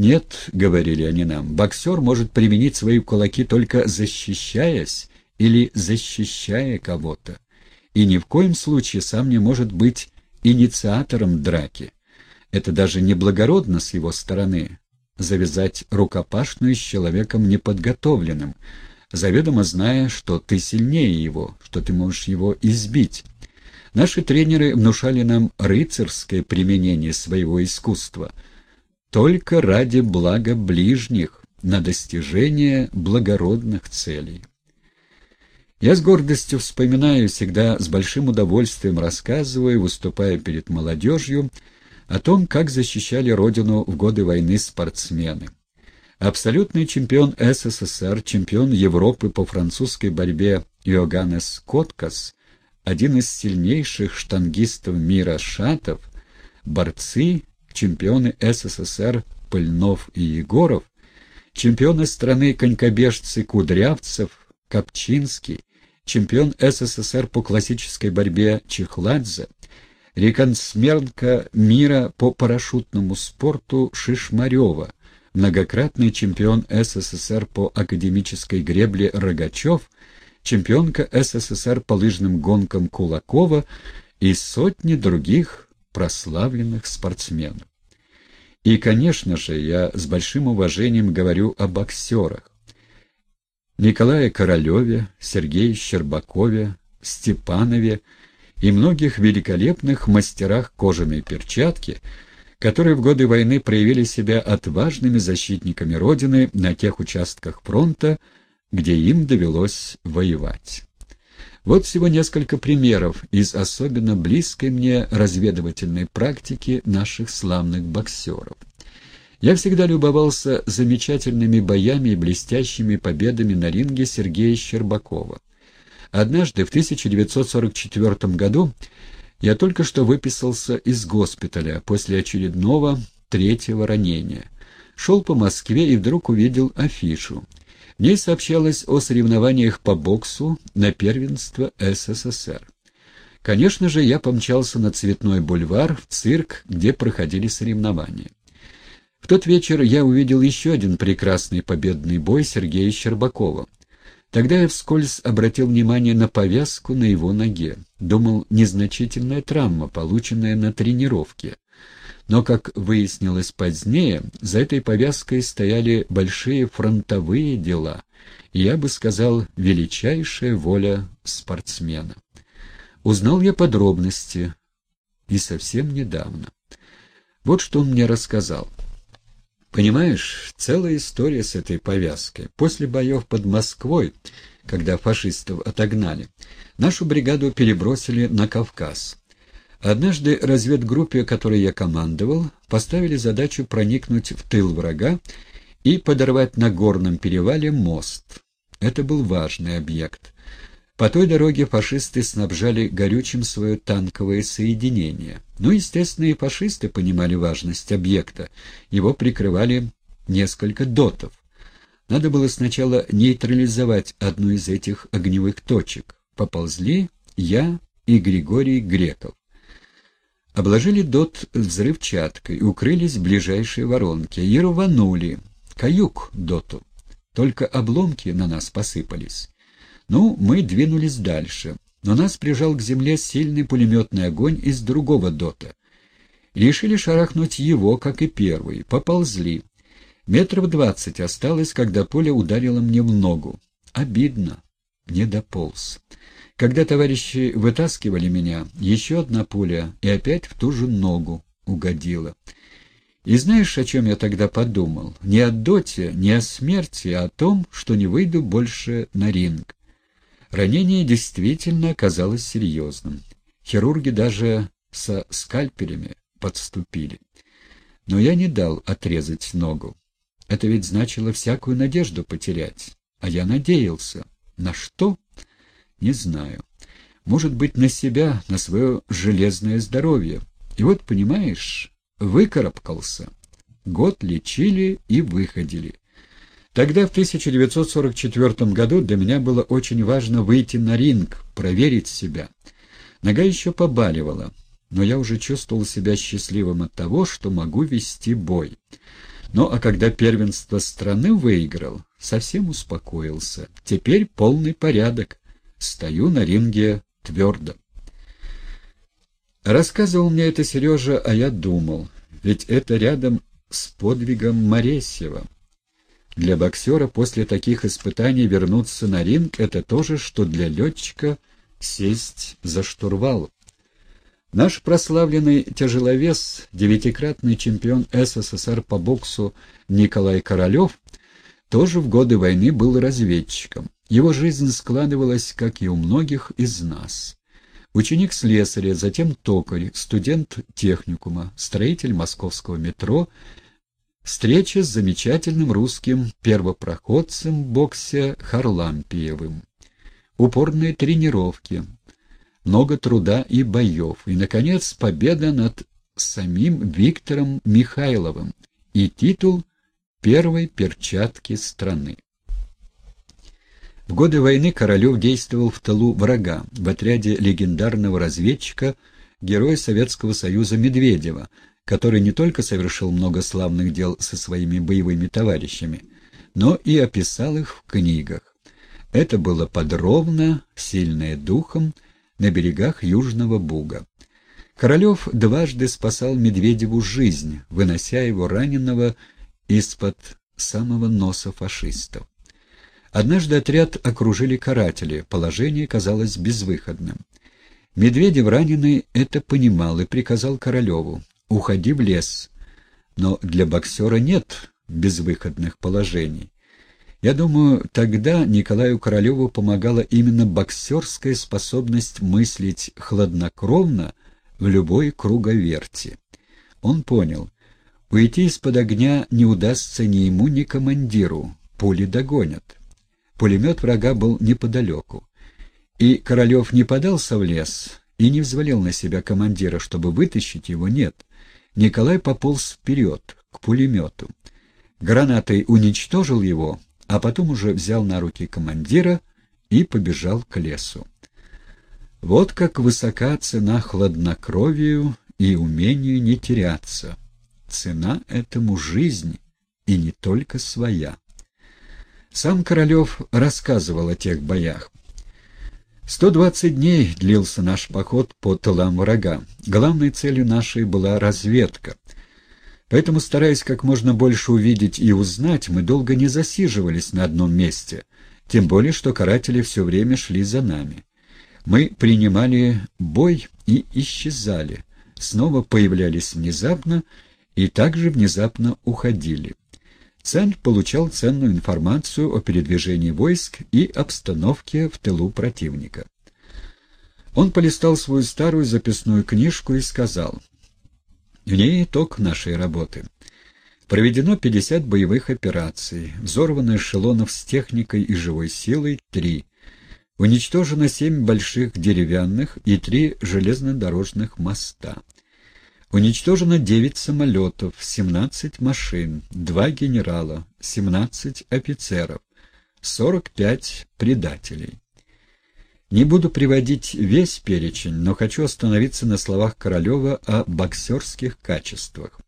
«Нет», — говорили они нам, — «боксер может применить свои кулаки только защищаясь или защищая кого-то, и ни в коем случае сам не может быть инициатором драки. Это даже неблагородно с его стороны — завязать рукопашную с человеком неподготовленным, заведомо зная, что ты сильнее его, что ты можешь его избить. Наши тренеры внушали нам рыцарское применение своего искусства — только ради блага ближних, на достижение благородных целей. Я с гордостью вспоминаю, всегда с большим удовольствием рассказываю, выступая перед молодежью, о том, как защищали родину в годы войны спортсмены. Абсолютный чемпион СССР, чемпион Европы по французской борьбе Иоганнес Коткас, один из сильнейших штангистов мира шатов, борцы чемпионы СССР Пыльнов и Егоров, чемпионы страны конькобежцы Кудрявцев, Копчинский, чемпион СССР по классической борьбе Чехладзе, реконсмерка мира по парашютному спорту Шишмарева, многократный чемпион СССР по академической гребле Рогачев, чемпионка СССР по лыжным гонкам Кулакова и сотни других прославленных спортсменов. И, конечно же, я с большим уважением говорю о боксерах. Николае Королеве, Сергее Щербакове, Степанове и многих великолепных мастерах кожаной перчатки, которые в годы войны проявили себя отважными защитниками Родины на тех участках фронта, где им довелось воевать. Вот всего несколько примеров из особенно близкой мне разведывательной практики наших славных боксеров. Я всегда любовался замечательными боями и блестящими победами на ринге Сергея Щербакова. Однажды, в 1944 году, я только что выписался из госпиталя после очередного третьего ранения. Шел по Москве и вдруг увидел афишу. В ней сообщалось о соревнованиях по боксу на первенство СССР. Конечно же, я помчался на Цветной бульвар, в цирк, где проходили соревнования. В тот вечер я увидел еще один прекрасный победный бой Сергея Щербакова. Тогда я вскользь обратил внимание на повязку на его ноге. Думал, незначительная травма, полученная на тренировке. Но, как выяснилось позднее, за этой повязкой стояли большие фронтовые дела, и, я бы сказал, величайшая воля спортсмена. Узнал я подробности, и совсем недавно. Вот что он мне рассказал. Понимаешь, целая история с этой повязкой. После боев под Москвой, когда фашистов отогнали, нашу бригаду перебросили на Кавказ. Однажды разведгруппе, которой я командовал, поставили задачу проникнуть в тыл врага и подорвать на горном перевале мост. Это был важный объект. По той дороге фашисты снабжали горючим свое танковое соединение. Ну, естественно, и фашисты понимали важность объекта. Его прикрывали несколько дотов. Надо было сначала нейтрализовать одну из этих огневых точек. Поползли я и Григорий Греков. Обложили дот взрывчаткой, укрылись в ближайшей воронке и рванули. Каюк доту. Только обломки на нас посыпались. Ну, мы двинулись дальше, но нас прижал к земле сильный пулеметный огонь из другого дота. Решили шарахнуть его, как и первый. Поползли. Метров двадцать осталось, когда пуля ударила мне в ногу. Обидно. Не дополз. Когда товарищи вытаскивали меня, еще одна пуля и опять в ту же ногу угодила. И знаешь, о чем я тогда подумал? Не о доте, не о смерти, а о том, что не выйду больше на ринг. Ранение действительно оказалось серьезным. Хирурги даже со скальпелями подступили. Но я не дал отрезать ногу. Это ведь значило всякую надежду потерять. А я надеялся. На что? Не знаю. Может быть, на себя, на свое железное здоровье. И вот, понимаешь, выкарабкался. Год лечили и выходили. Тогда, в 1944 году, для меня было очень важно выйти на ринг, проверить себя. Нога еще побаливала, но я уже чувствовал себя счастливым от того, что могу вести бой. Ну а когда первенство страны выиграл, совсем успокоился. Теперь полный порядок. Стою на ринге твердо. Рассказывал мне это Сережа, а я думал, ведь это рядом с подвигом Моресьева. Для боксера после таких испытаний вернуться на ринг — это то же, что для летчика сесть за штурвал. Наш прославленный тяжеловес, девятикратный чемпион СССР по боксу Николай Королев, тоже в годы войны был разведчиком. Его жизнь складывалась, как и у многих из нас. Ученик слесаря, затем токарь, студент техникума, строитель московского метро, встреча с замечательным русским первопроходцем в боксе Харлампиевым, упорные тренировки, много труда и боев, и, наконец, победа над самим Виктором Михайловым. И титул первой перчатки страны. В годы войны Королев действовал в тылу врага, в отряде легендарного разведчика, героя Советского Союза Медведева, который не только совершил много славных дел со своими боевыми товарищами, но и описал их в книгах. Это было подробно, сильное духом, на берегах Южного Буга. Королев дважды спасал Медведеву жизнь, вынося его раненого из-под самого носа фашистов. Однажды отряд окружили каратели, положение казалось безвыходным. Медведев раненый это понимал и приказал Королеву «Уходи в лес». Но для боксера нет безвыходных положений. Я думаю, тогда Николаю Королеву помогала именно боксерская способность мыслить хладнокровно в любой круговерти. Он понял, уйти из-под огня не удастся ни ему, ни командиру, пули догонят. Пулемет врага был неподалеку. И Королев не подался в лес и не взвалил на себя командира, чтобы вытащить его, нет. Николай пополз вперед, к пулемету. Гранатой уничтожил его, а потом уже взял на руки командира и побежал к лесу. Вот как высока цена хладнокровию и умению не теряться. Цена этому жизнь, и не только своя. Сам Королев рассказывал о тех боях. Сто двадцать дней длился наш поход по тылам врага. Главной целью нашей была разведка — Поэтому, стараясь как можно больше увидеть и узнать, мы долго не засиживались на одном месте, тем более, что каратели все время шли за нами. Мы принимали бой и исчезали, снова появлялись внезапно и также внезапно уходили. Царь получал ценную информацию о передвижении войск и обстановке в тылу противника. Он полистал свою старую записную книжку и сказал, в ней итог нашей работы. Проведено 50 боевых операций, взорвано эшелонов с техникой и живой силой — 3. Уничтожено 7 больших деревянных и 3 железнодорожных моста. Уничтожено 9 самолетов, 17 машин, 2 генерала, 17 офицеров, 45 предателей. Не буду приводить весь перечень, но хочу остановиться на словах Королева о боксерских качествах.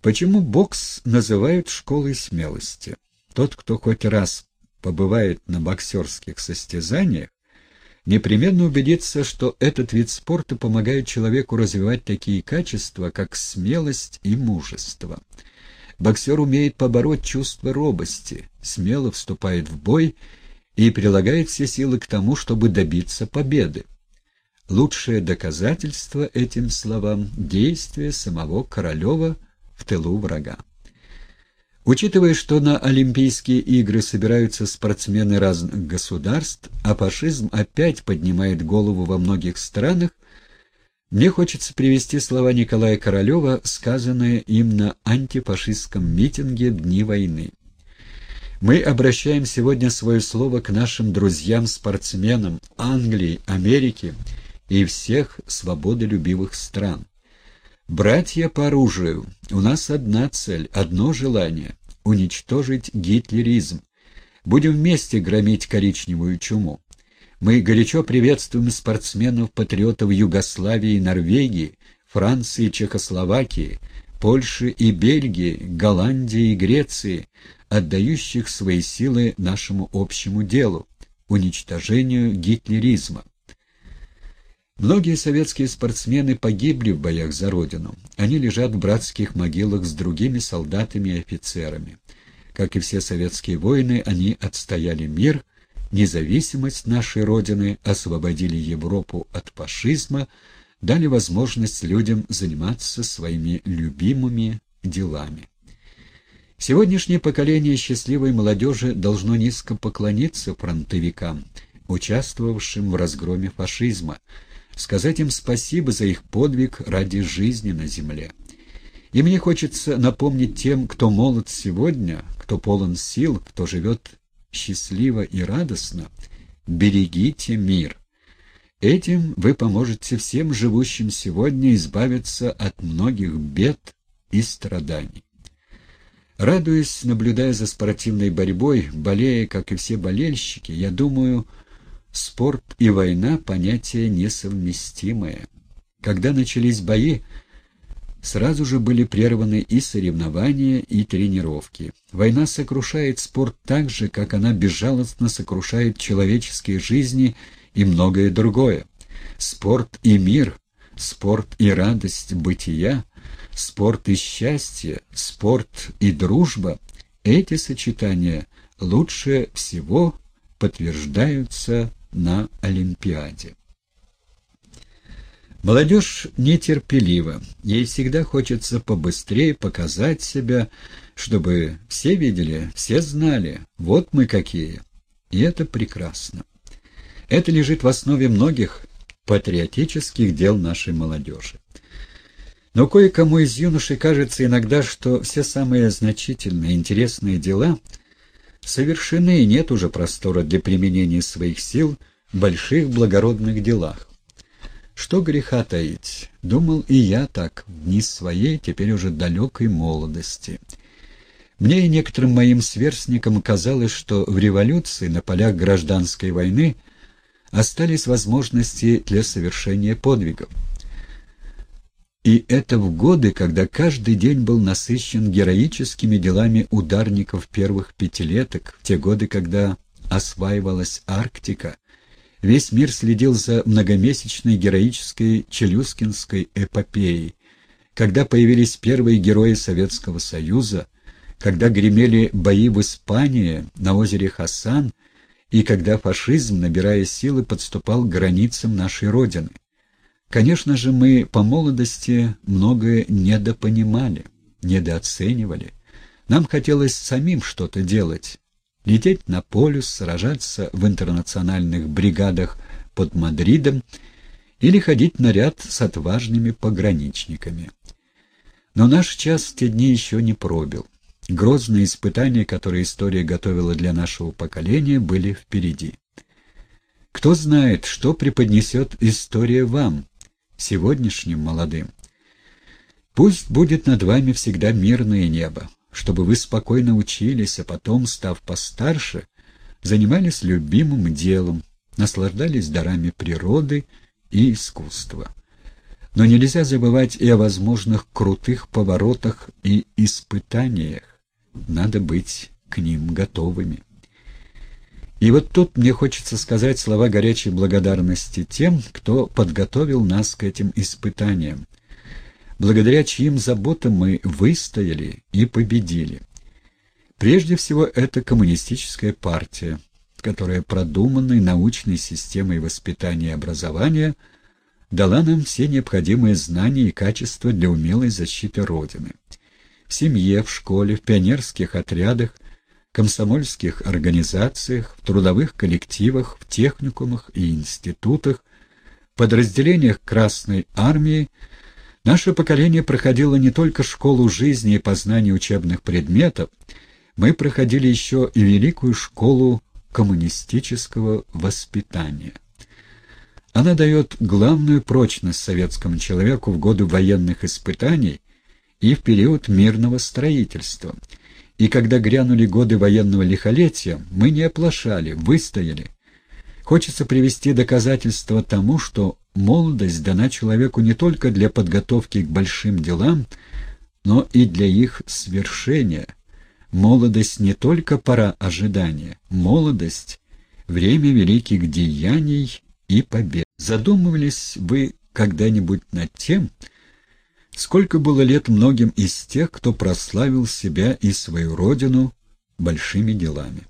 Почему бокс называют школой смелости? Тот, кто хоть раз побывает на боксерских состязаниях, непременно убедится, что этот вид спорта помогает человеку развивать такие качества, как смелость и мужество. Боксер умеет побороть чувство робости, смело вступает в бой и прилагает все силы к тому, чтобы добиться победы. Лучшее доказательство этим словам — действие самого Королева в тылу врага. Учитывая, что на Олимпийские игры собираются спортсмены разных государств, а фашизм опять поднимает голову во многих странах, мне хочется привести слова Николая Королева, сказанные им на антифашистском митинге дни войны. Мы обращаем сегодня свое слово к нашим друзьям-спортсменам Англии, Америки и всех свободолюбивых стран. Братья по оружию, у нас одна цель, одно желание — уничтожить гитлеризм. Будем вместе громить коричневую чуму. Мы горячо приветствуем спортсменов-патриотов Югославии Норвегии, Франции Чехословакии, Польши и Бельгии, Голландии и Греции, отдающих свои силы нашему общему делу – уничтожению гитлеризма. Многие советские спортсмены погибли в боях за Родину. Они лежат в братских могилах с другими солдатами и офицерами. Как и все советские воины, они отстояли мир, независимость нашей Родины, освободили Европу от фашизма, дали возможность людям заниматься своими любимыми делами. Сегодняшнее поколение счастливой молодежи должно низко поклониться фронтовикам, участвовавшим в разгроме фашизма, сказать им спасибо за их подвиг ради жизни на земле. И мне хочется напомнить тем, кто молод сегодня, кто полон сил, кто живет счастливо и радостно, берегите мир. Этим вы поможете всем живущим сегодня избавиться от многих бед и страданий. Радуясь, наблюдая за спортивной борьбой, болея, как и все болельщики, я думаю, спорт и война — понятия несовместимые. Когда начались бои, сразу же были прерваны и соревнования, и тренировки. Война сокрушает спорт так же, как она безжалостно сокрушает человеческие жизни и многое другое. Спорт и мир, спорт и радость бытия — спорт и счастье, спорт и дружба — эти сочетания лучше всего подтверждаются на Олимпиаде. Молодежь нетерпелива, ей всегда хочется побыстрее показать себя, чтобы все видели, все знали, вот мы какие. И это прекрасно. Это лежит в основе многих патриотических дел нашей молодежи. Но кое-кому из юношей кажется иногда, что все самые значительные, интересные дела совершены, и нет уже простора для применения своих сил в больших благородных делах. Что греха таить, думал и я так в дни своей, теперь уже далекой молодости. Мне и некоторым моим сверстникам казалось, что в революции на полях гражданской войны остались возможности для совершения подвигов. И это в годы, когда каждый день был насыщен героическими делами ударников первых пятилеток, в те годы, когда осваивалась Арктика. Весь мир следил за многомесячной героической Челюскинской эпопеей, когда появились первые герои Советского Союза, когда гремели бои в Испании, на озере Хасан, и когда фашизм, набирая силы, подступал к границам нашей Родины. Конечно же, мы по молодости многое недопонимали, недооценивали. Нам хотелось самим что-то делать, лететь на полюс, сражаться в интернациональных бригадах под Мадридом или ходить на ряд с отважными пограничниками. Но наш час в те дни еще не пробил. Грозные испытания, которые история готовила для нашего поколения, были впереди. Кто знает, что преподнесет история вам, сегодняшним молодым. Пусть будет над вами всегда мирное небо, чтобы вы спокойно учились, а потом, став постарше, занимались любимым делом, наслаждались дарами природы и искусства. Но нельзя забывать и о возможных крутых поворотах и испытаниях. Надо быть к ним готовыми. И вот тут мне хочется сказать слова горячей благодарности тем, кто подготовил нас к этим испытаниям, благодаря чьим заботам мы выстояли и победили. Прежде всего, это коммунистическая партия, которая продуманной научной системой воспитания и образования дала нам все необходимые знания и качества для умелой защиты Родины. В семье, в школе, в пионерских отрядах – комсомольских организациях, в трудовых коллективах, в техникумах и институтах, подразделениях Красной Армии, наше поколение проходило не только школу жизни и познания учебных предметов, мы проходили еще и великую школу коммунистического воспитания. Она дает главную прочность советскому человеку в годы военных испытаний и в период мирного строительства – и когда грянули годы военного лихолетия, мы не оплошали, выстояли. Хочется привести доказательства тому, что молодость дана человеку не только для подготовки к большим делам, но и для их свершения. Молодость не только пора ожидания, молодость — время великих деяний и побед. Задумывались вы когда-нибудь над тем, сколько было лет многим из тех, кто прославил себя и свою родину большими делами?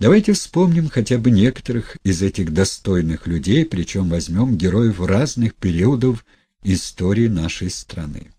Давайте вспомним хотя бы некоторых из этих достойных людей, причем возьмем героев разных периодов истории нашей страны.